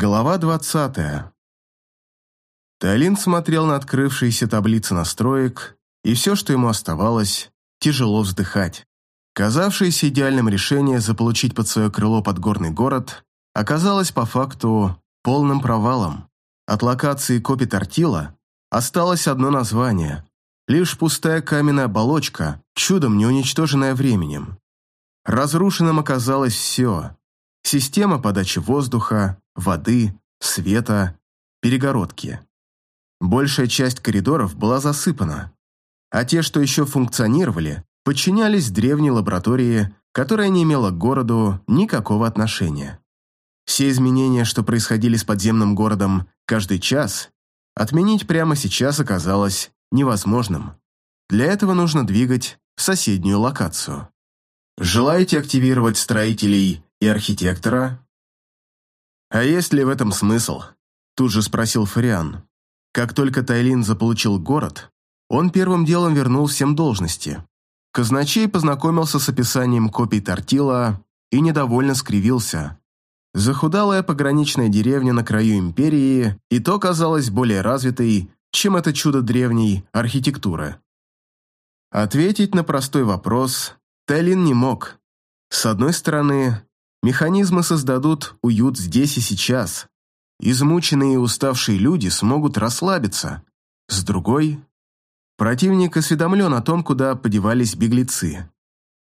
Глава двадцатая. Талин смотрел на открывшиеся таблицы настроек, и все, что ему оставалось, тяжело вздыхать. Казавшееся идеальным решение заполучить под свое крыло подгорный город оказалось по факту полным провалом. От локации копи Тортила осталось одно название, лишь пустая каменная оболочка, чудом не уничтоженная временем. Разрушенным оказалось все. Система подачи воздуха, воды, света, перегородки. Большая часть коридоров была засыпана, а те, что еще функционировали, подчинялись древней лаборатории, которая не имела к городу никакого отношения. Все изменения, что происходили с подземным городом каждый час, отменить прямо сейчас оказалось невозможным. Для этого нужно двигать в соседнюю локацию. Желаете активировать строителей и архитектора? А есть ли в этом смысл? Тут же спросил Фариан. Как только Тайлин заполучил город, он первым делом вернул всем должности. Казначей познакомился с описанием копий Тортила и недовольно скривился. Захудалая пограничная деревня на краю империи и то казалась более развитой, чем это чудо древней архитектуры. Ответить на простой вопрос Тайлин не мог. С одной стороны, механизмы создадут уют здесь и сейчас, Измученные и уставшие люди смогут расслабиться. С другой, противник осведомлен о том, куда подевались беглецы.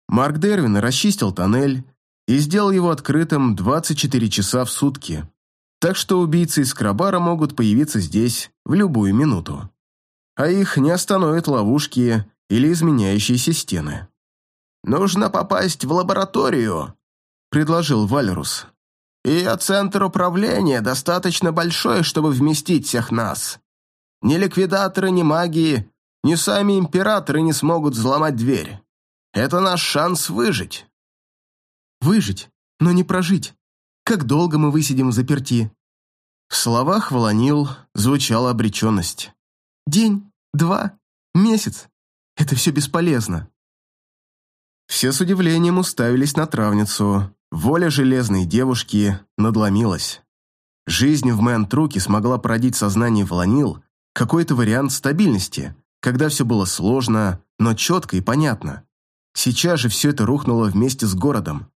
Марк Дервин расчистил тоннель и сделал его открытым 24 часа в сутки, так что убийцы из Крабара могут появиться здесь в любую минуту. А их не остановят ловушки или изменяющиеся стены. «Нужно попасть в лабораторию», — предложил Валерус. Ее центр управления достаточно большой, чтобы вместить всех нас. Ни ликвидаторы, ни магии, ни сами императоры не смогут взломать дверь. Это наш шанс выжить. Выжить, но не прожить. Как долго мы высидим в заперти? В словах Волонил звучала обреченность. День, два, месяц. Это все бесполезно. Все с удивлением уставились на травницу, Воля железной девушки надломилась. Жизнь в Мэн-Труке смогла породить в сознании Волонил какой-то вариант стабильности, когда все было сложно, но четко и понятно. Сейчас же все это рухнуло вместе с городом.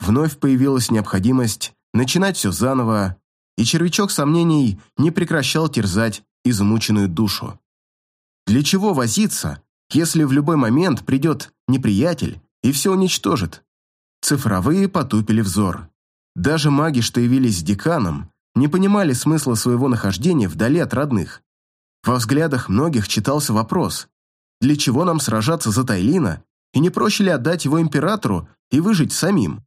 Вновь появилась необходимость начинать все заново, и червячок сомнений не прекращал терзать измученную душу. Для чего возиться, если в любой момент придет неприятель и все уничтожит? Цифровые потупили взор. Даже маги, что явились деканом, не понимали смысла своего нахождения вдали от родных. Во взглядах многих читался вопрос, для чего нам сражаться за Тайлина, и не проще ли отдать его императору и выжить самим?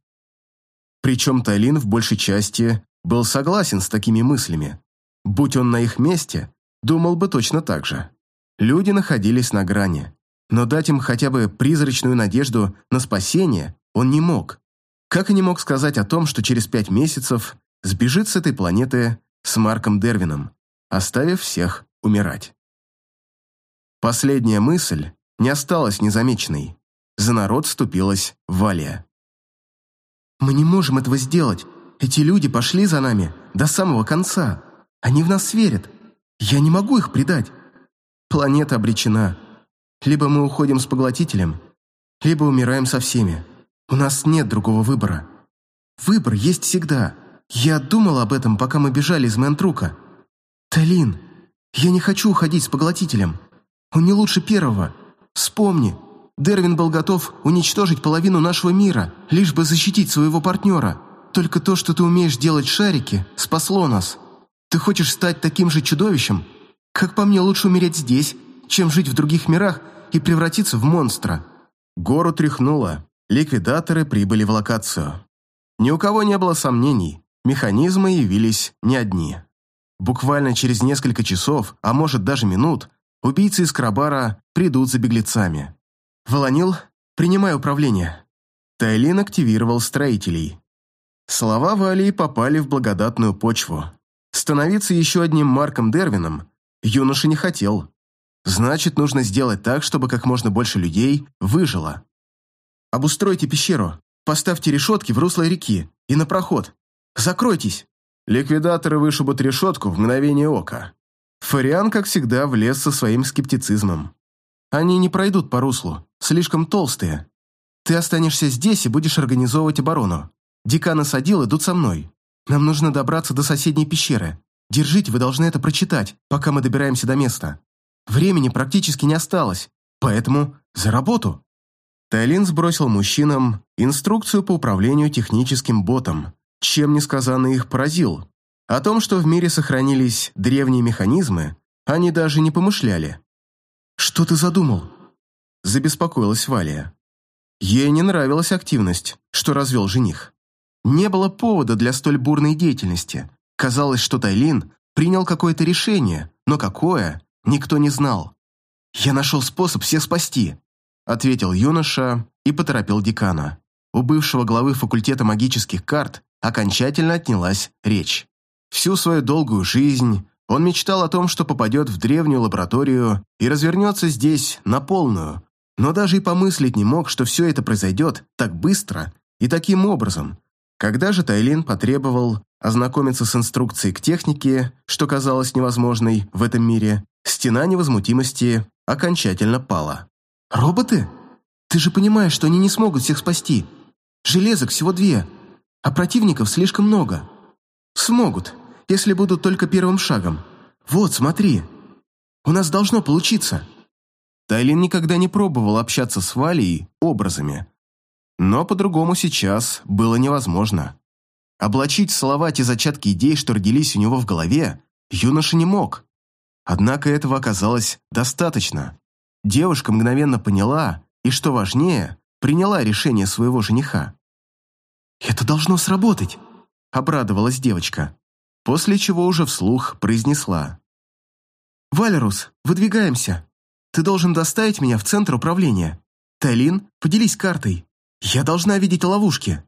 Причем Тайлин в большей части был согласен с такими мыслями. Будь он на их месте, думал бы точно так же. Люди находились на грани, но дать им хотя бы призрачную надежду на спасение он не мог. Как и не мог сказать о том, что через пять месяцев сбежит с этой планеты с Марком Дервином, оставив всех умирать. Последняя мысль не осталась незамеченной. За народ вступилась Валия. «Мы не можем этого сделать. Эти люди пошли за нами до самого конца. Они в нас верят. Я не могу их предать. Планета обречена. Либо мы уходим с поглотителем, либо умираем со всеми. У нас нет другого выбора. Выбор есть всегда. Я думал об этом, пока мы бежали из Мэнтрука. Талин, я не хочу уходить с поглотителем. Он не лучше первого. Вспомни, Дервин был готов уничтожить половину нашего мира, лишь бы защитить своего партнера. Только то, что ты умеешь делать шарики, спасло нас. Ты хочешь стать таким же чудовищем? Как по мне, лучше умереть здесь, чем жить в других мирах и превратиться в монстра». Гору тряхнуло ликвидаторы прибыли в локацию. Ни у кого не было сомнений, механизмы явились не одни. Буквально через несколько часов, а может даже минут, убийцы из Крабара придут за беглецами. «Волонил, принимай управление». Тайлин активировал строителей. Слова Валии попали в благодатную почву. Становиться еще одним Марком Дервином юноша не хотел. Значит, нужно сделать так, чтобы как можно больше людей выжило. Обустройте пещеру, поставьте решетки в русло реки и на проход. Закройтесь!» Ликвидаторы вышибут решетку в мгновение ока. Фариан, как всегда, влез со своим скептицизмом. Они не пройдут по руслу, слишком толстые. Ты останешься здесь и будешь организовывать оборону. Декан и Садил идут со мной. Нам нужно добраться до соседней пещеры. Держите, вы должны это прочитать, пока мы добираемся до места. Времени практически не осталось, поэтому за работу. Тайлин сбросил мужчинам инструкцию по управлению техническим ботом, чем несказанно их поразил. О том, что в мире сохранились древние механизмы, они даже не помышляли. «Что ты задумал?» – забеспокоилась Валия. Ей не нравилась активность, что развел жених. Не было повода для столь бурной деятельности. Казалось, что Тайлин принял какое-то решение, но какое, никто не знал. «Я нашел способ всех спасти», ответил юноша и поторопил декана. У бывшего главы факультета магических карт окончательно отнялась речь. Всю свою долгую жизнь он мечтал о том, что попадет в древнюю лабораторию и развернется здесь на полную, но даже и помыслить не мог, что все это произойдет так быстро и таким образом. Когда же Тайлин потребовал ознакомиться с инструкцией к технике, что казалось невозможной в этом мире, стена невозмутимости окончательно пала. «Роботы? Ты же понимаешь, что они не смогут всех спасти. Железок всего две, а противников слишком много. Смогут, если будут только первым шагом. Вот, смотри. У нас должно получиться». Тайлин никогда не пробовал общаться с Валей образами. Но по-другому сейчас было невозможно. Облачить в слова те зачатки идей, что родились у него в голове, юноша не мог. Однако этого оказалось достаточно. Девушка мгновенно поняла и, что важнее, приняла решение своего жениха. «Это должно сработать», — обрадовалась девочка, после чего уже вслух произнесла. «Валерус, выдвигаемся. Ты должен доставить меня в центр управления. Тайлин, поделись картой. Я должна видеть ловушки».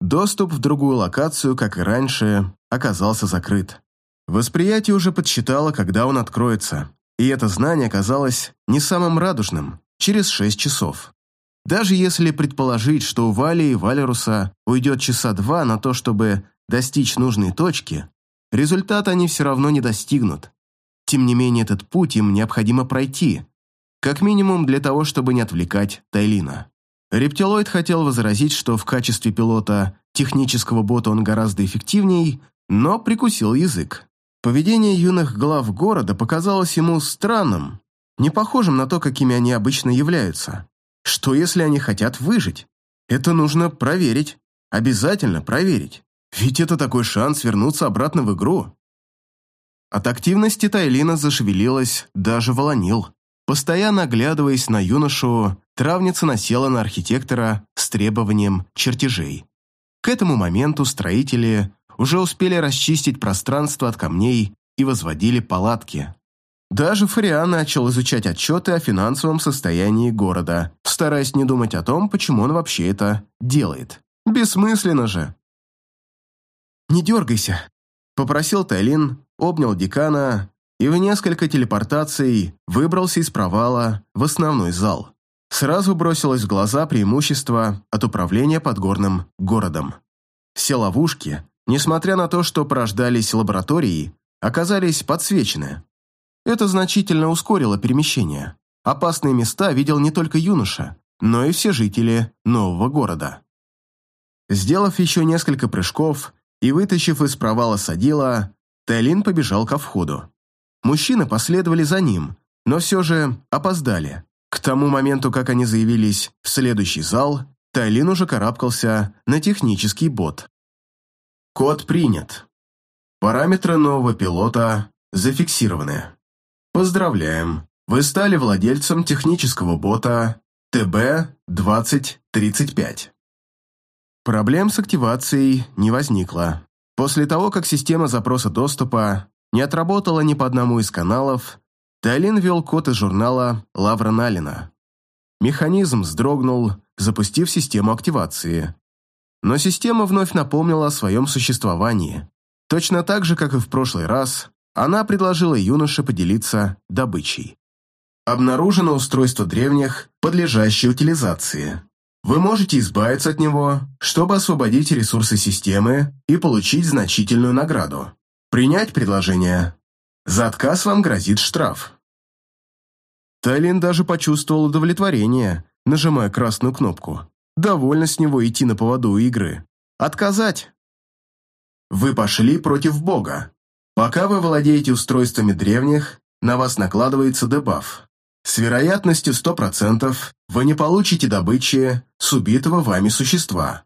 Доступ в другую локацию, как и раньше, оказался закрыт. Восприятие уже подсчитало, когда он откроется и это знание оказалось не самым радужным через шесть часов. Даже если предположить, что у Вали и Валеруса уйдет часа два на то, чтобы достичь нужной точки, результата они все равно не достигнут. Тем не менее, этот путь им необходимо пройти, как минимум для того, чтобы не отвлекать Тайлина. Рептилоид хотел возразить, что в качестве пилота технического бота он гораздо эффективней, но прикусил язык. Поведение юных глав города показалось ему странным, не похожим на то, какими они обычно являются. Что, если они хотят выжить? Это нужно проверить. Обязательно проверить. Ведь это такой шанс вернуться обратно в игру. От активности Тайлина зашевелилась даже Волонил. Постоянно оглядываясь на юношу, травница насела на архитектора с требованием чертежей. К этому моменту строители уже успели расчистить пространство от камней и возводили палатки. Даже Фариан начал изучать отчеты о финансовом состоянии города, стараясь не думать о том, почему он вообще это делает. Бессмысленно же. «Не дергайся», — попросил Тайлин, обнял декана и в несколько телепортаций выбрался из провала в основной зал. Сразу бросилось в глаза преимущество от управления подгорным городом. Все ловушки, несмотря на то, что порождались лаборатории, оказались подсвечены. Это значительно ускорило перемещение. Опасные места видел не только юноша, но и все жители нового города. Сделав еще несколько прыжков и вытащив из провала садила, Тайлин побежал ко входу. Мужчины последовали за ним, но все же опоздали. К тому моменту, как они заявились в следующий зал, Тайлин уже карабкался на технический бот. Код принят. Параметры нового пилота зафиксированы. Поздравляем, вы стали владельцем технического бота ТБ-2035. Проблем с активацией не возникло. После того, как система запроса доступа не отработала ни по одному из каналов, Тайлин ввел код из журнала Лавра Налина. Механизм вздрогнул, запустив систему активации. Но система вновь напомнила о своем существовании. Точно так же, как и в прошлый раз, она предложила юноше поделиться добычей. Обнаружено устройство древних, подлежащее утилизации. Вы можете избавиться от него, чтобы освободить ресурсы системы и получить значительную награду. Принять предложение. За отказ вам грозит штраф. Тайлин даже почувствовал удовлетворение, нажимая красную кнопку. Довольно с него идти на поводу игры. Отказать. Вы пошли против Бога. Пока вы владеете устройствами древних, на вас накладывается дебаф. С вероятностью 100% вы не получите добычи с убитого вами существа.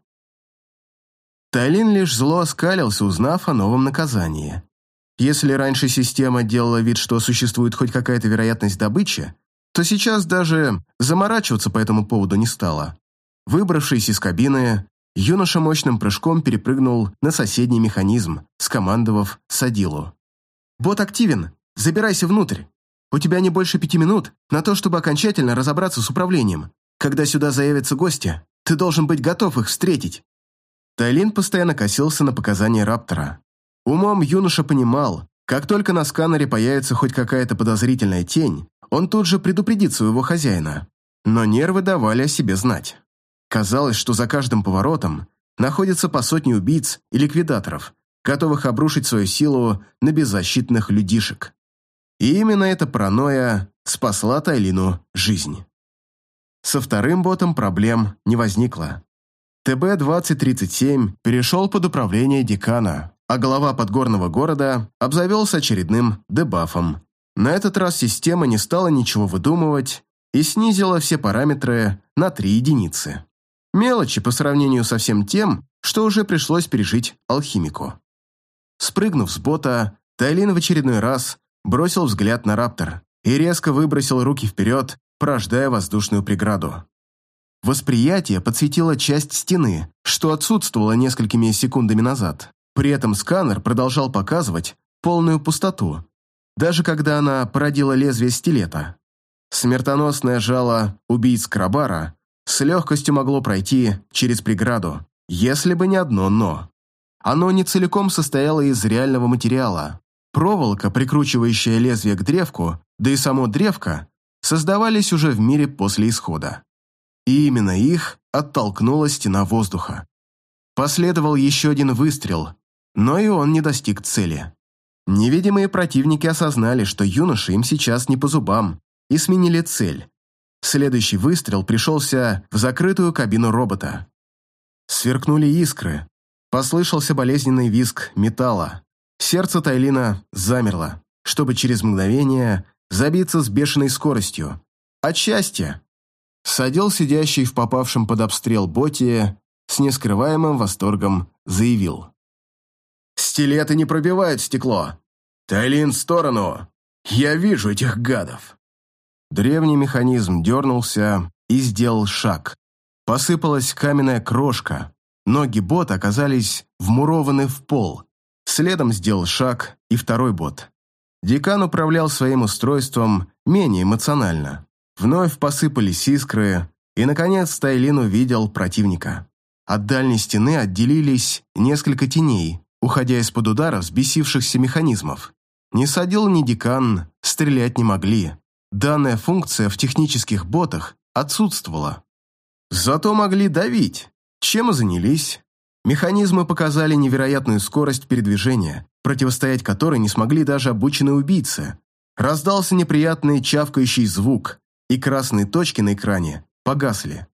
Тайлин лишь зло оскалился, узнав о новом наказании. Если раньше система делала вид, что существует хоть какая-то вероятность добычи, то сейчас даже заморачиваться по этому поводу не стало. Выбравшись из кабины, юноша мощным прыжком перепрыгнул на соседний механизм, скомандовав Садилу. «Бот активен! Забирайся внутрь! У тебя не больше пяти минут на то, чтобы окончательно разобраться с управлением. Когда сюда заявятся гости, ты должен быть готов их встретить». Тайлин постоянно косился на показания Раптора. Умом юноша понимал, как только на сканере появится хоть какая-то подозрительная тень, он тут же предупредит своего хозяина. Но нервы давали о себе знать. Казалось, что за каждым поворотом находится по сотне убийц и ликвидаторов, готовых обрушить свою силу на беззащитных людишек. И именно эта паранойя спасла Тайлину жизнь. Со вторым ботом проблем не возникло. ТБ-2037 перешел под управление декана, а глава подгорного города обзавелся очередным дебафом. На этот раз система не стала ничего выдумывать и снизила все параметры на 3 единицы. Мелочи по сравнению со всем тем, что уже пришлось пережить алхимику. Спрыгнув с бота, Тайлин в очередной раз бросил взгляд на раптор и резко выбросил руки вперед, порождая воздушную преграду. Восприятие подсветило часть стены, что отсутствовало несколькими секундами назад. При этом сканер продолжал показывать полную пустоту, даже когда она породила лезвие стилета. Смертоносное жало убийц Крабара с легкостью могло пройти через преграду, если бы не одно «но». Оно не целиком состояло из реального материала. Проволока, прикручивающая лезвие к древку, да и само древко, создавались уже в мире после исхода. И именно их оттолкнула стена воздуха. Последовал еще один выстрел, но и он не достиг цели. Невидимые противники осознали, что юноши им сейчас не по зубам, и сменили цель. Следующий выстрел пришелся в закрытую кабину робота. Сверкнули искры. Послышался болезненный визг металла. Сердце Тайлина замерло, чтобы через мгновение забиться с бешеной скоростью. От счастья! Садил сидящий в попавшем под обстрел боте с нескрываемым восторгом заявил. «Стилеты не пробивают стекло! Тайлин в сторону! Я вижу этих гадов!» Древний механизм дернулся и сделал шаг. Посыпалась каменная крошка. Ноги бота оказались вмурованы в пол. Следом сделал шаг и второй бот. Декан управлял своим устройством менее эмоционально. Вновь посыпались искры, и, наконец, Тайлин увидел противника. От дальней стены отделились несколько теней, уходя из-под удара взбесившихся механизмов. Ни садил, ни декан стрелять не могли. Данная функция в технических ботах отсутствовала. Зато могли давить, чем и занялись. Механизмы показали невероятную скорость передвижения, противостоять которой не смогли даже обученные убийцы. Раздался неприятный чавкающий звук, и красные точки на экране погасли.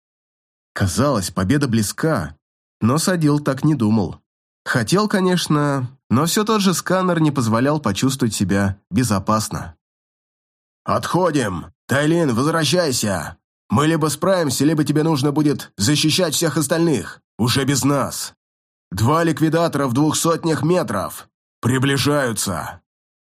Казалось, победа близка, но Садил так не думал. Хотел, конечно, но все тот же сканер не позволял почувствовать себя безопасно. «Отходим! Тайлин, возвращайся! Мы либо справимся, либо тебе нужно будет защищать всех остальных, уже без нас. Два ликвидатора в двух сотнях метров. Приближаются!»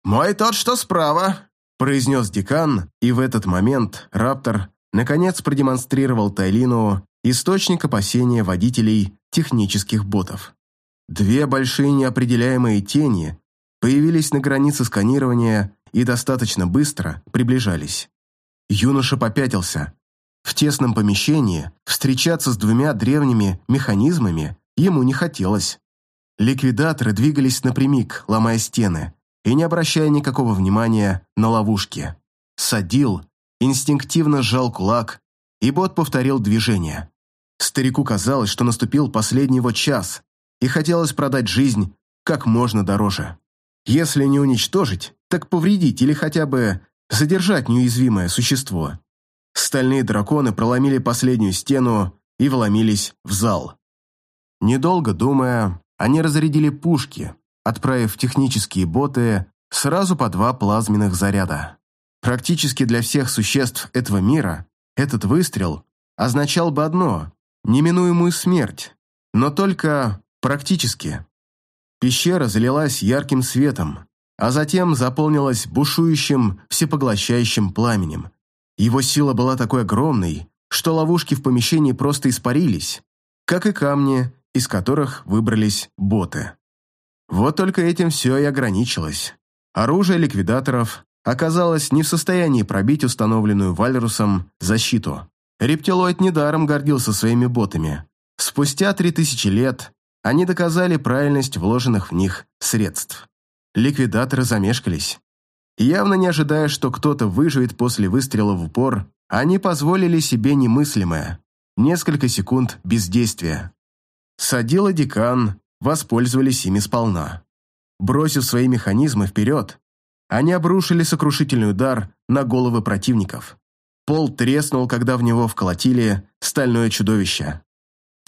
«Мой тот, что справа», — произнес декан, и в этот момент Раптор наконец продемонстрировал Тайлину источник опасения водителей технических ботов. Две большие неопределяемые тени появились на границе сканирования и достаточно быстро приближались. Юноша попятился. В тесном помещении встречаться с двумя древними механизмами ему не хотелось. Ликвидаторы двигались напрямик, ломая стены, и не обращая никакого внимания на ловушки. Садил, инстинктивно сжал кулак, и бот повторил движение. Старику казалось, что наступил последний его час, и хотелось продать жизнь как можно дороже. Если не уничтожить, так повредить или хотя бы задержать неуязвимое существо. Стальные драконы проломили последнюю стену и вломились в зал. Недолго думая, они разрядили пушки, отправив технические боты сразу по два плазменных заряда. Практически для всех существ этого мира этот выстрел означал бы одно – неминуемую смерть, но только практически. Пещера залилась ярким светом, а затем заполнилась бушующим, всепоглощающим пламенем. Его сила была такой огромной, что ловушки в помещении просто испарились, как и камни, из которых выбрались боты. Вот только этим все и ограничилось. Оружие ликвидаторов оказалось не в состоянии пробить установленную Вальрусом защиту. Рептилоид недаром гордился своими ботами. Спустя три тысячи лет они доказали правильность вложенных в них средств. Ликвидаторы замешкались. Явно не ожидая, что кто-то выживет после выстрела в упор, они позволили себе немыслимое – несколько секунд бездействия. Садила декан, воспользовались ими сполна. Бросив свои механизмы вперед, они обрушили сокрушительный удар на головы противников. Пол треснул, когда в него вколотили стальное чудовище.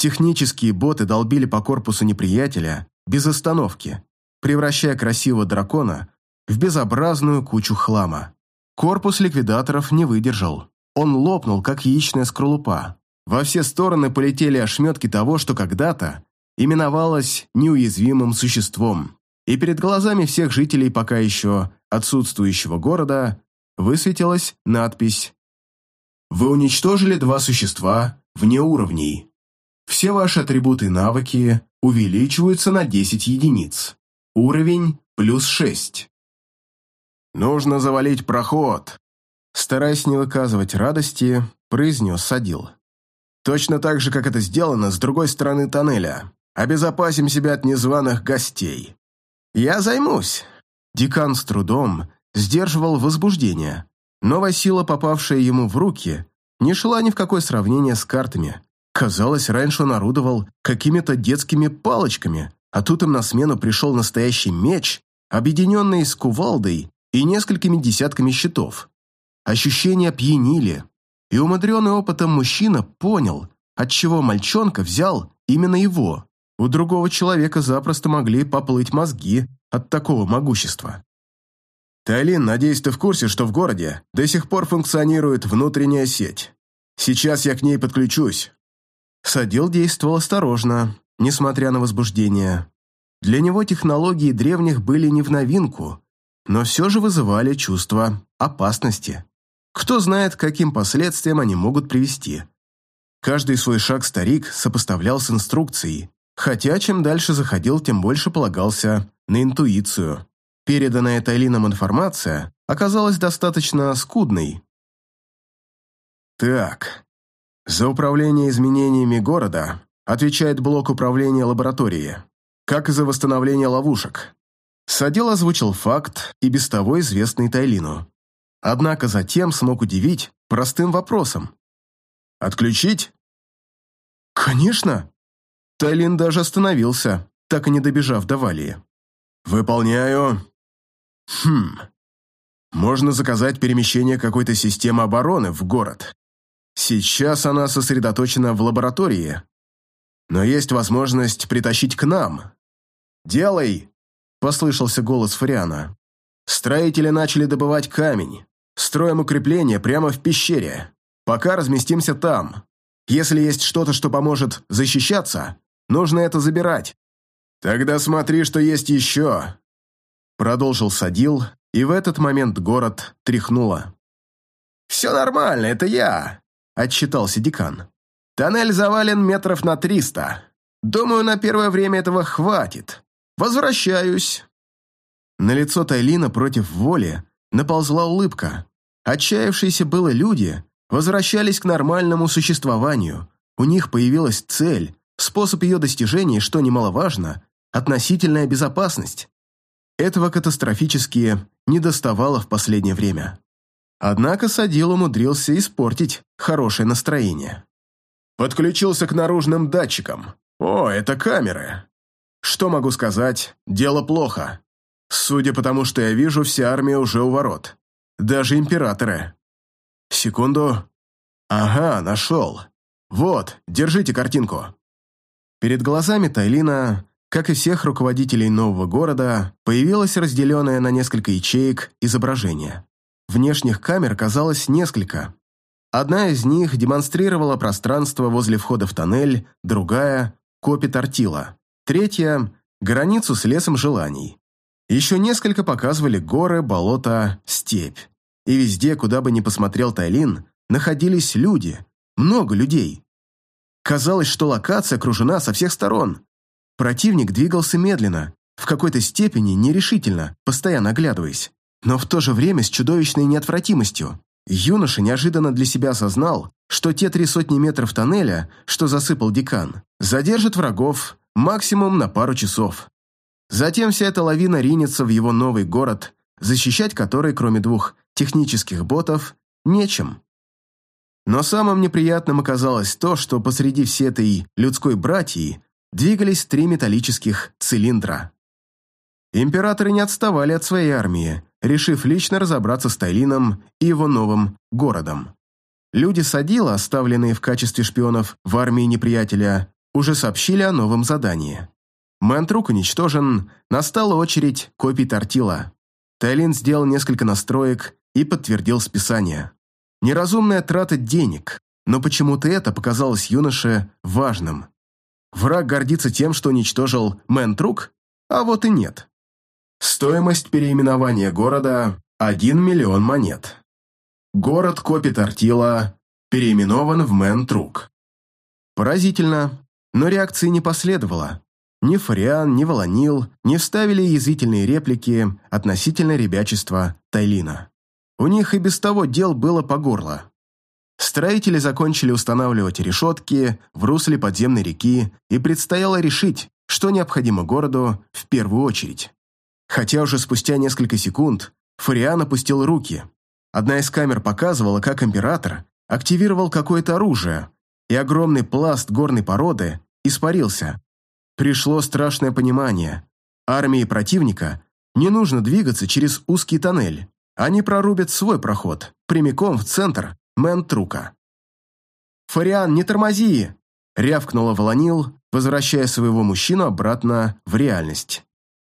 Технические боты долбили по корпусу неприятеля без остановки, превращая красивого дракона в безобразную кучу хлама. Корпус ликвидаторов не выдержал. Он лопнул, как яичная скорлупа. Во все стороны полетели ошметки того, что когда-то именовалось неуязвимым существом. И перед глазами всех жителей пока еще отсутствующего города высветилась надпись «Вы уничтожили два существа вне уровней. Все ваши атрибуты и навыки увеличиваются на 10 единиц. Уровень плюс 6. «Нужно завалить проход», стараясь не выказывать радости, произнес Садил. «Точно так же, как это сделано с другой стороны тоннеля. Обезопасим себя от незваных гостей». «Я займусь». Декан с трудом сдерживал возбуждение. Новая сила, попавшая ему в руки, не шла ни в какое сравнение с картами. Казалось, раньше он орудовал какими-то детскими палочками, а тут им на смену пришел настоящий меч, объединенный с кувалдой и несколькими десятками щитов. Ощущения пьянили, и умудренный опытом мужчина понял, отчего мальчонка взял именно его. У другого человека запросто могли поплыть мозги от такого могущества. «Тайлин, надеюсь, ты в курсе, что в городе до сих пор функционирует внутренняя сеть. Сейчас я к ней подключусь». Садил действовал осторожно, несмотря на возбуждение. Для него технологии древних были не в новинку, но все же вызывали чувство опасности. Кто знает, каким последствиям они могут привести. Каждый свой шаг старик сопоставлял с инструкцией, хотя чем дальше заходил, тем больше полагался на интуицию. Переданная Тайлином информация оказалась достаточно скудной. Так, за управление изменениями города отвечает блок управления лаборатории, как и за восстановление ловушек. Садил озвучил факт и без того известный Тайлину. Однако затем смог удивить простым вопросом. «Отключить?» «Конечно!» Тайлин даже остановился, так и не добежав до Валии. «Выполняю...» «Хм... Можно заказать перемещение какой-то системы обороны в город. Сейчас она сосредоточена в лаборатории, но есть возможность притащить к нам. «Делай!» – послышался голос Фариана. Строители начали добывать камень. Строим укрепление прямо в пещере. Пока разместимся там. Если есть что-то, что поможет защищаться, нужно это забирать. Тогда смотри, что есть еще. Продолжил Садил, и в этот момент город тряхнуло. «Все нормально, это я», – отчитался декан. «Тоннель завален метров на триста. Думаю, на первое время этого хватит. Возвращаюсь». На лицо Тайлина против воли наползла улыбка. Отчаявшиеся было люди возвращались к нормальному существованию. У них появилась цель, способ ее достижения, что немаловажно, относительная безопасность. Этого катастрофически не доставало в последнее время. Однако Садил умудрился испортить хорошее настроение. Подключился к наружным датчикам. О, это камеры. Что могу сказать? Дело плохо. Судя по тому, что я вижу, вся армия уже у ворот. Даже императоры. Секунду. Ага, нашел. Вот, держите картинку. Перед глазами Тайлина, как и всех руководителей нового города, появилось разделенное на несколько ячеек изображение. Внешних камер казалось несколько. Одна из них демонстрировала пространство возле входа в тоннель, другая – копи тортила, третья – границу с лесом желаний. Еще несколько показывали горы, болота, степь. И везде, куда бы ни посмотрел Тайлин, находились люди, много людей. Казалось, что локация окружена со всех сторон. Противник двигался медленно, в какой-то степени нерешительно, постоянно оглядываясь, но в то же время с чудовищной неотвратимостью. Юноша неожиданно для себя осознал, что те три сотни метров тоннеля, что засыпал декан, задержат врагов максимум на пару часов. Затем вся эта лавина ринется в его новый город, защищать который, кроме двух технических ботов, нечем. Но самым неприятным оказалось то, что посреди всей этой людской братьи двигались три металлических цилиндра. Императоры не отставали от своей армии, решив лично разобраться с Тайлином и его новым городом. Люди Садила, оставленные в качестве шпионов в армии неприятеля, уже сообщили о новом задании. Мэнтрук уничтожен, настала очередь копий Тортила. Тайлин сделал несколько настроек и подтвердил списание. Неразумная трата денег, но почему-то это показалось юноше важным. Враг гордится тем, что уничтожил Мэнтрук, а вот и нет. Стоимость переименования города – 1 миллион монет. Город Копи Тортила переименован в Мэнтрук. Поразительно, но реакции не последовало. Ни Фариан, ни Волонил не вставили язвительные реплики относительно ребячества Тайлина. У них и без того дел было по горло. Строители закончили устанавливать решетки в русле подземной реки, и предстояло решить, что необходимо городу в первую очередь. Хотя уже спустя несколько секунд Фариан опустил руки. Одна из камер показывала, как император активировал какое-то оружие, и огромный пласт горной породы испарился, пришло страшное понимание. Армии противника не нужно двигаться через узкий тоннель. Они прорубят свой проход, прямиком в центр Мэнтрука. «Фариан, не тормози!» — рявкнула Волонил, возвращая своего мужчину обратно в реальность.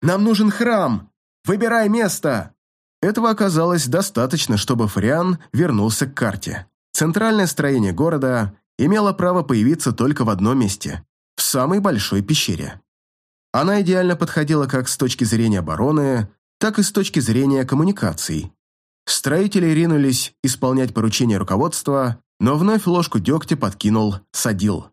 «Нам нужен храм! Выбирай место!» Этого оказалось достаточно, чтобы Фариан вернулся к карте. Центральное строение города имело право появиться только в одном месте в самой большой пещере. Она идеально подходила как с точки зрения обороны, так и с точки зрения коммуникаций. Строители ринулись исполнять поручения руководства, но вновь ложку дегтя подкинул Садил.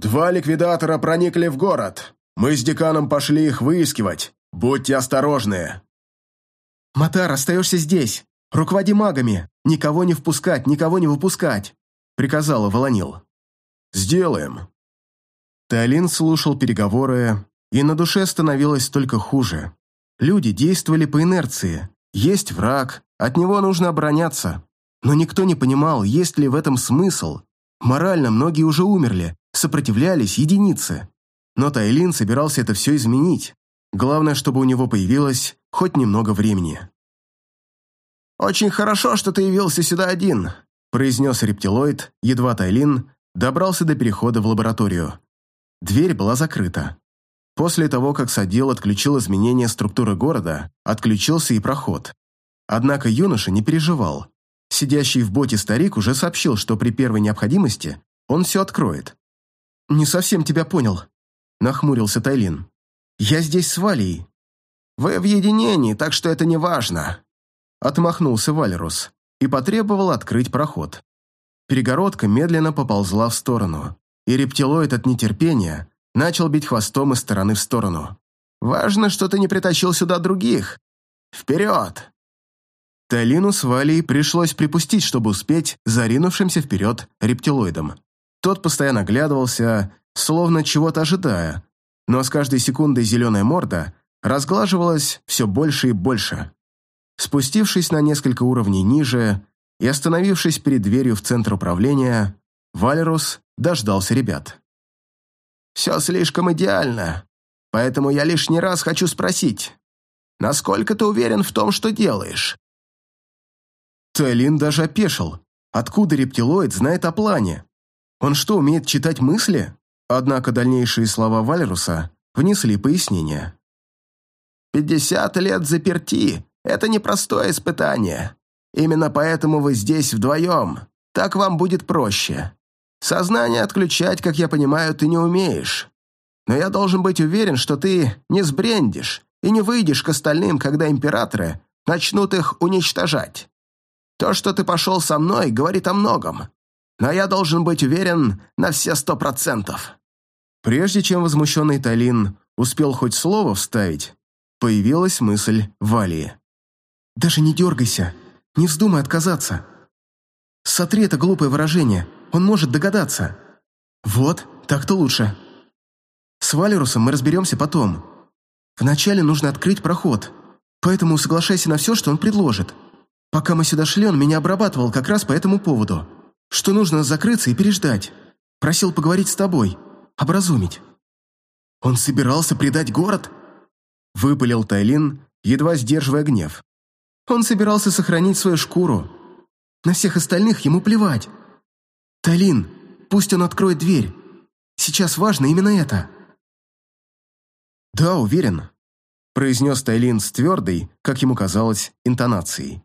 «Два ликвидатора проникли в город. Мы с деканом пошли их выискивать. Будьте осторожны». «Матар, остаешься здесь. Руководи магами. Никого не впускать, никого не выпускать», — приказала Волонил. «Сделаем», Талин слушал переговоры, и на душе становилось только хуже. Люди действовали по инерции. Есть враг, от него нужно обороняться. Но никто не понимал, есть ли в этом смысл. Морально многие уже умерли, сопротивлялись единицы. Но Тайлин собирался это все изменить. Главное, чтобы у него появилось хоть немного времени. «Очень хорошо, что ты явился сюда один», произнес рептилоид, едва Тайлин добрался до перехода в лабораторию. Дверь была закрыта. После того, как Садил отключил изменение структуры города, отключился и проход. Однако юноша не переживал. Сидящий в боте старик уже сообщил, что при первой необходимости он все откроет. «Не совсем тебя понял», — нахмурился Тайлин. «Я здесь с Валей». «Вы в единении, так что это не важно», — отмахнулся Валерус и потребовал открыть проход. Перегородка медленно поползла в сторону и рептилоид от нетерпения начал бить хвостом из стороны в сторону. «Важно, что ты не притащил сюда других. Вперед!» Талину с Валей пришлось припустить, чтобы успеть заринувшимся вперед рептилоидом. Тот постоянно оглядывался, словно чего-то ожидая, но с каждой секундой зеленая морда разглаживалась все больше и больше. Спустившись на несколько уровней ниже и остановившись перед дверью в центр управления, Валерус дождался ребят. «Все слишком идеально, поэтому я лишний раз хочу спросить, насколько ты уверен в том, что делаешь?» Тайлин даже опешил. Откуда рептилоид знает о плане? Он что, умеет читать мысли? Однако дальнейшие слова Валеруса внесли пояснение. «Пятьдесят лет заперти — это непростое испытание. Именно поэтому вы здесь вдвоем. Так вам будет проще. Сознание отключать, как я понимаю, ты не умеешь. Но я должен быть уверен, что ты не сбрендишь и не выйдешь к остальным, когда императоры начнут их уничтожать. То, что ты пошел со мной, говорит о многом. Но я должен быть уверен на все сто процентов». Прежде чем возмущенный Талин успел хоть слово вставить, появилась мысль Валии. «Даже не дергайся, не вздумай отказаться. Сотри это глупое выражение, он может догадаться. Вот, так-то лучше. С Валерусом мы разберемся потом. Вначале нужно открыть проход, поэтому соглашайся на все, что он предложит. Пока мы сюда шли, он меня обрабатывал как раз по этому поводу, что нужно закрыться и переждать. Просил поговорить с тобой» образумить. Он собирался предать город? Выпалил Тайлин, едва сдерживая гнев. Он собирался сохранить свою шкуру. На всех остальных ему плевать. Тайлин, пусть он откроет дверь. Сейчас важно именно это. Да, уверен, произнес Тайлин с твердой, как ему казалось, интонацией.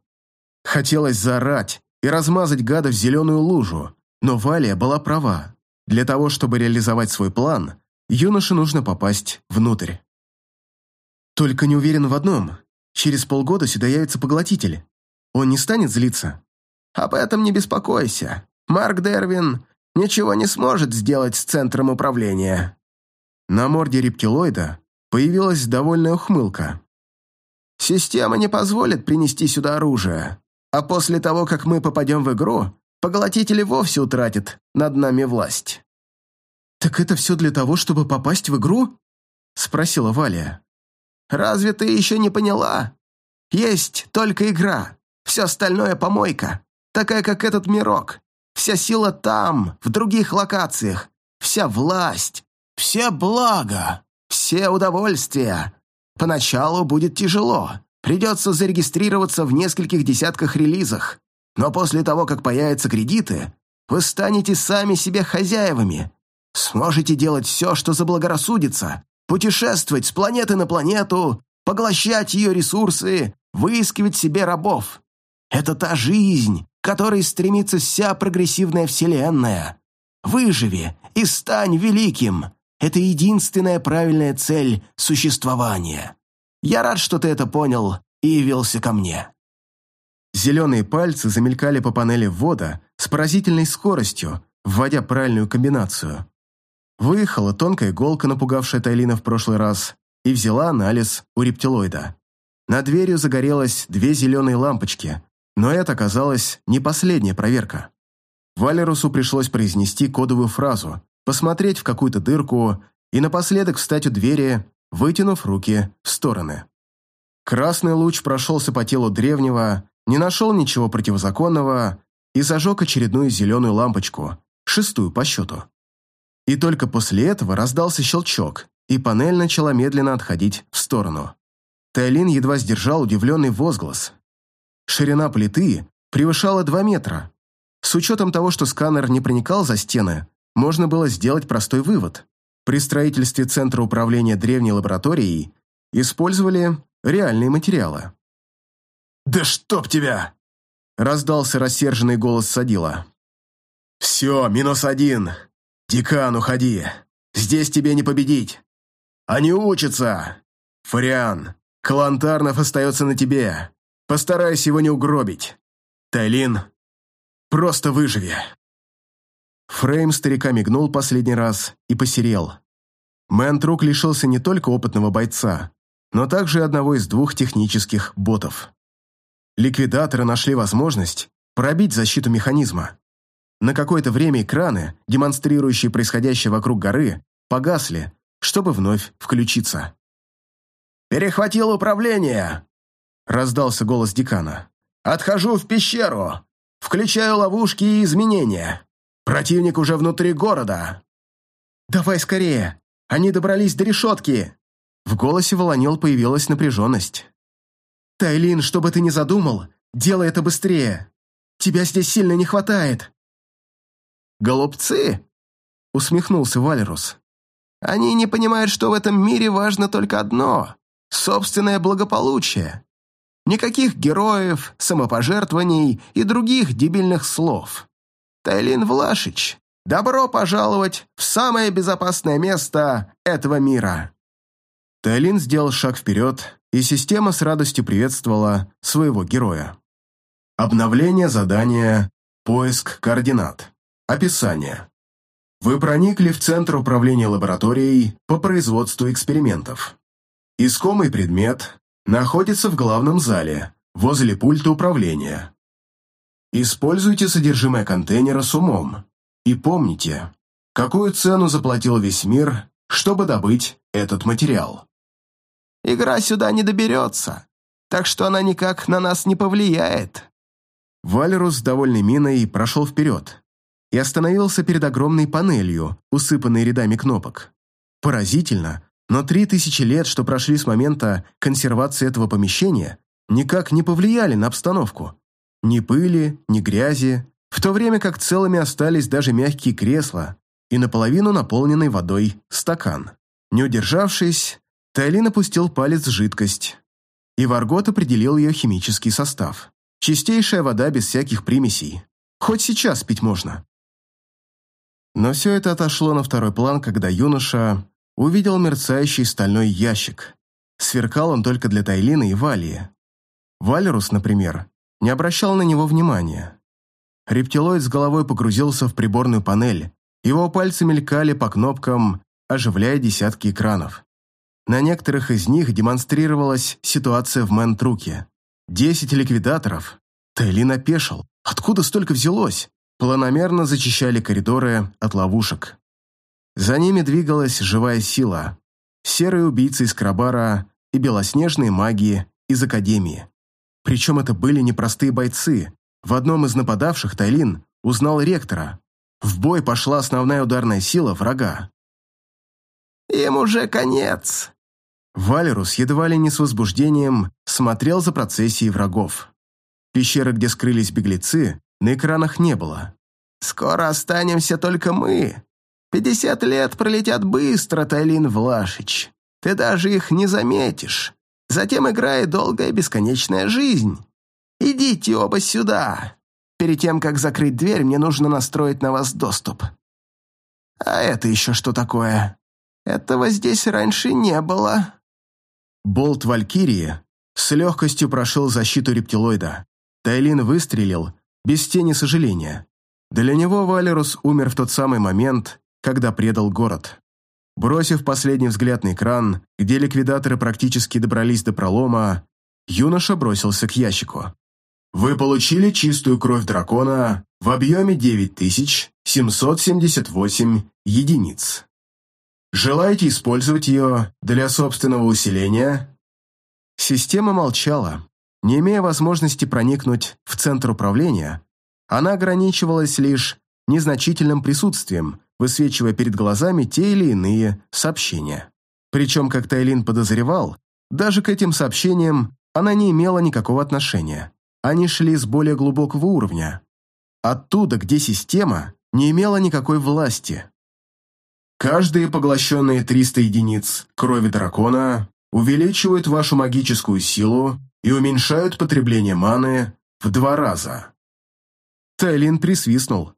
Хотелось заорать и размазать гада в зеленую лужу, но Валия была права. Для того, чтобы реализовать свой план, юноше нужно попасть внутрь. Только не уверен в одном. Через полгода сюда явится поглотитель. Он не станет злиться? Об этом не беспокойся. Марк Дервин ничего не сможет сделать с центром управления. На морде рептилоида появилась довольная ухмылка. Система не позволит принести сюда оружие. А после того, как мы попадем в игру, Поглотители вовсе утратят над нами власть. «Так это все для того, чтобы попасть в игру?» — спросила Валя. «Разве ты еще не поняла? Есть только игра, все остальное помойка, такая как этот мирок. Вся сила там, в других локациях, вся власть, все блага, все удовольствия. Поначалу будет тяжело, придется зарегистрироваться в нескольких десятках релизах, но после того, как появятся кредиты, вы станете сами себе хозяевами. Сможете делать все, что заблагорассудится, путешествовать с планеты на планету, поглощать ее ресурсы, выискивать себе рабов. Это та жизнь, которой стремится вся прогрессивная вселенная. Выживи и стань великим. Это единственная правильная цель существования. Я рад, что ты это понял и явился ко мне. Зеленые пальцы замелькали по панели ввода с поразительной скоростью, вводя правильную комбинацию. Выехала тонкая иголка, напугавшая Тайлина в прошлый раз, и взяла анализ у рептилоида. Над дверью загорелось две зеленые лампочки, но это оказалась не последняя проверка. Валерусу пришлось произнести кодовую фразу, посмотреть в какую-то дырку и напоследок встать у двери, вытянув руки в стороны. Красный луч прошелся по телу древнего, не нашел ничего противозаконного и зажег очередную зеленую лампочку, шестую по счету. И только после этого раздался щелчок, и панель начала медленно отходить в сторону. Тайлин едва сдержал удивленный возглас. Ширина плиты превышала 2 метра. С учетом того, что сканер не проникал за стены, можно было сделать простой вывод. При строительстве Центра управления древней лабораторией использовали реальные материалы. «Да чтоб тебя!» — раздался рассерженный голос Садила. «Все, минус один. Декан, уходи. Здесь тебе не победить. Они учатся. Фариан, клан Тарнов остается на тебе. Постарайся его не угробить. Тайлин, просто выживи». Фрейм старика мигнул последний раз и посерел. Мэнтрук лишился не только опытного бойца, но также одного из двух технических ботов. Ликвидаторы нашли возможность пробить защиту механизма. На какое-то время экраны, демонстрирующие происходящее вокруг горы, погасли, чтобы вновь включиться. «Перехватил управление!» — раздался голос декана. «Отхожу в пещеру! Включаю ловушки и изменения! Противник уже внутри города!» «Давай скорее! Они добрались до решетки!» В голосе Волонел появилась напряженность. «Тайлин, что бы ты ни задумал, делай это быстрее! Тебя здесь сильно не хватает!» «Голубцы!» — усмехнулся Валерус. «Они не понимают, что в этом мире важно только одно — собственное благополучие. Никаких героев, самопожертвований и других дебильных слов. Тайлин Влашич, добро пожаловать в самое безопасное место этого мира!» Тайлин сделал шаг вперед, и система с радостью приветствовала своего героя. Обновление задания «Поиск координат». Описание. Вы проникли в Центр управления лабораторией по производству экспериментов. Искомый предмет находится в главном зале, возле пульта управления. Используйте содержимое контейнера с умом и помните, какую цену заплатил весь мир, чтобы добыть этот материал. Игра сюда не доберется, так что она никак на нас не повлияет. Валерус с довольной миной прошел вперед и остановился перед огромной панелью, усыпанной рядами кнопок. Поразительно, но три тысячи лет, что прошли с момента консервации этого помещения, никак не повлияли на обстановку. Ни пыли, ни грязи, в то время как целыми остались даже мягкие кресла и наполовину наполненный водой стакан. Не удержавшись, Тайлин опустил палец в жидкость, и Варгот определил ее химический состав. Чистейшая вода без всяких примесей. Хоть сейчас пить можно. Но все это отошло на второй план, когда юноша увидел мерцающий стальной ящик. Сверкал он только для Тайлина и Валии. Валерус, например, не обращал на него внимания. Рептилоид с головой погрузился в приборную панель. Его пальцы мелькали по кнопкам, оживляя десятки экранов. На некоторых из них демонстрировалась ситуация в Мэн-Труке. Десять ликвидаторов. Тайлин опешил. Откуда столько взялось? Планомерно зачищали коридоры от ловушек. За ними двигалась живая сила. Серые убийцы из Крабара и белоснежные маги из Академии. Причем это были непростые бойцы. В одном из нападавших Тайлин узнал ректора. В бой пошла основная ударная сила врага. «Им уже конец», Валерус едва ли не с возбуждением смотрел за процессией врагов. Пещеры, где скрылись беглецы, на экранах не было. «Скоро останемся только мы. Пятьдесят лет пролетят быстро, Тайлин Влашич. Ты даже их не заметишь. Затем играет долгая бесконечная жизнь. Идите оба сюда. Перед тем, как закрыть дверь, мне нужно настроить на вас доступ. А это еще что такое? Этого здесь раньше не было». Болт Валькирии с легкостью прошел защиту рептилоида. Тайлин выстрелил, без тени сожаления. Для него Валерус умер в тот самый момент, когда предал город. Бросив последний взгляд на экран, где ликвидаторы практически добрались до пролома, юноша бросился к ящику. Вы получили чистую кровь дракона в объеме 9778 единиц. Желаете использовать ее для собственного усиления?» Система молчала. Не имея возможности проникнуть в центр управления, она ограничивалась лишь незначительным присутствием, высвечивая перед глазами те или иные сообщения. Причем, как Тайлин подозревал, даже к этим сообщениям она не имела никакого отношения. Они шли с более глубокого уровня. Оттуда, где система не имела никакой власти. Каждые поглощенные 300 единиц крови дракона увеличивают вашу магическую силу и уменьшают потребление маны в два раза. Тайлин присвистнул.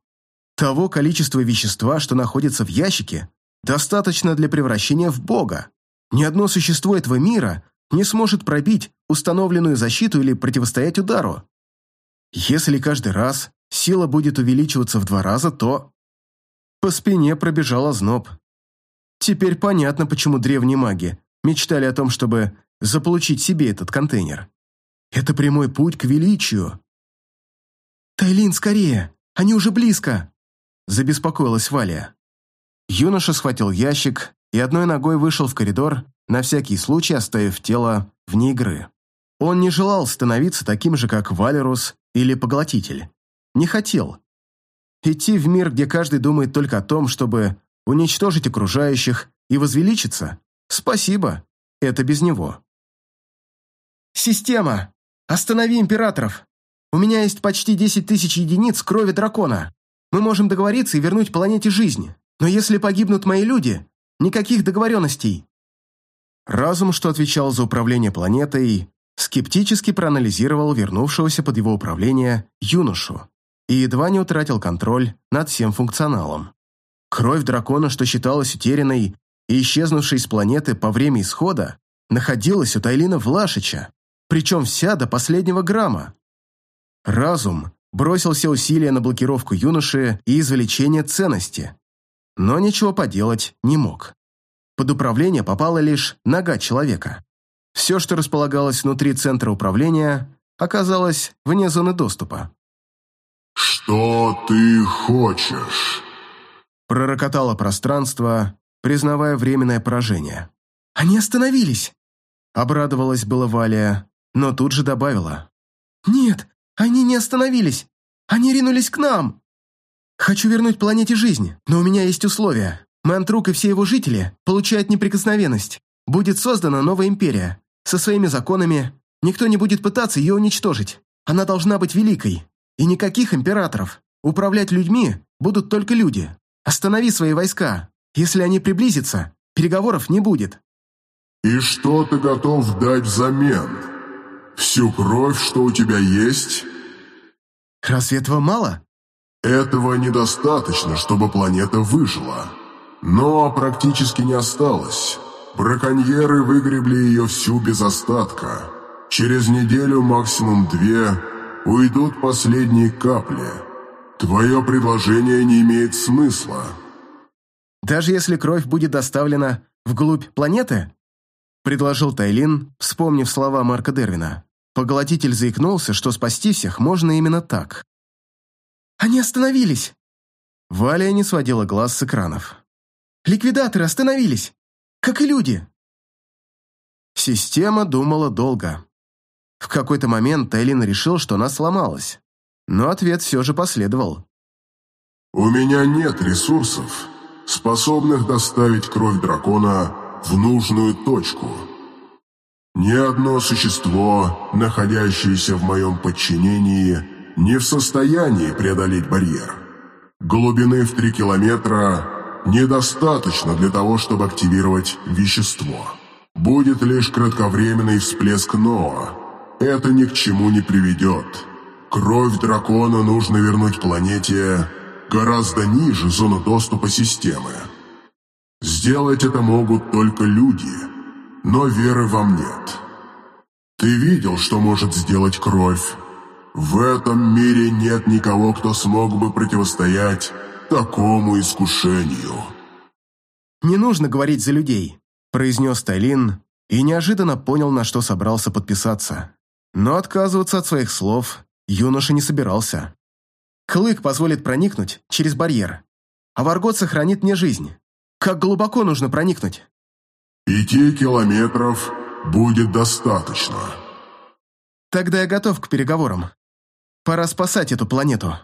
Того количества вещества, что находится в ящике, достаточно для превращения в бога. Ни одно существо этого мира не сможет пробить установленную защиту или противостоять удару. Если каждый раз сила будет увеличиваться в два раза, то по спине пробежал озноб. Теперь понятно, почему древние маги мечтали о том, чтобы заполучить себе этот контейнер. Это прямой путь к величию. «Тайлин, скорее! Они уже близко!» Забеспокоилась Валя. Юноша схватил ящик и одной ногой вышел в коридор, на всякий случай оставив тело вне игры. Он не желал становиться таким же, как Валерус или Поглотитель. Не хотел. Идти в мир, где каждый думает только о том, чтобы уничтожить окружающих и возвеличиться? Спасибо, это без него. «Система! Останови императоров! У меня есть почти 10 тысяч единиц крови дракона. Мы можем договориться и вернуть планете жизнь. Но если погибнут мои люди, никаких договоренностей». Разум, что отвечал за управление планетой, скептически проанализировал вернувшегося под его управление юношу и едва не утратил контроль над всем функционалом. Кровь дракона, что считалась утерянной и исчезнувшей с планеты по время исхода, находилась у Тайлина Влашича, причем вся до последнего грамма. Разум бросил все усилия на блокировку юноши и извлечение ценности, но ничего поделать не мог. Под управление попала лишь нога человека. Все, что располагалось внутри центра управления, оказалось вне зоны доступа. «Что ты хочешь?» Пророкотало пространство, признавая временное поражение. «Они остановились!» Обрадовалась была Валя, но тут же добавила. «Нет, они не остановились! Они ринулись к нам!» «Хочу вернуть планете жизнь, но у меня есть условия. Мантрук и все его жители получают неприкосновенность. Будет создана новая империя. Со своими законами. Никто не будет пытаться ее уничтожить. Она должна быть великой. И никаких императоров. Управлять людьми будут только люди. Останови свои войска. Если они приблизятся, переговоров не будет. И что ты готов дать взамен? Всю кровь, что у тебя есть? Разве этого мало? Этого недостаточно, чтобы планета выжила. Но практически не осталось. Браконьеры выгребли ее всю без остатка. Через неделю, максимум две, уйдут последние капли. Твое предложение не имеет смысла. Даже если кровь будет доставлена вглубь планеты? Предложил Тайлин, вспомнив слова Марка Дервина. Поглотитель заикнулся, что спасти всех можно именно так. «Они остановились!» Валя не сводила глаз с экранов. «Ликвидаторы остановились! Как и люди!» Система думала долго. В какой-то момент Тайлин решил, что она сломалась. Но ответ все же последовал. «У меня нет ресурсов, способных доставить кровь дракона в нужную точку. Ни одно существо, находящееся в моем подчинении, не в состоянии преодолеть барьер. Глубины в три километра недостаточно для того, чтобы активировать вещество. Будет лишь кратковременный всплеск Ноа. Это ни к чему не приведет. Кровь дракона нужно вернуть планете гораздо ниже зоны доступа системы. Сделать это могут только люди, но веры вам нет. Ты видел, что может сделать кровь? В этом мире нет никого, кто смог бы противостоять такому искушению. «Не нужно говорить за людей», – произнес Тайлин и неожиданно понял, на что собрался подписаться. Но отказываться от своих слов юноша не собирался. Клык позволит проникнуть через барьер, а Варгот сохранит мне жизнь. Как глубоко нужно проникнуть? Пяти километров будет достаточно. Тогда я готов к переговорам. Пора спасать эту планету.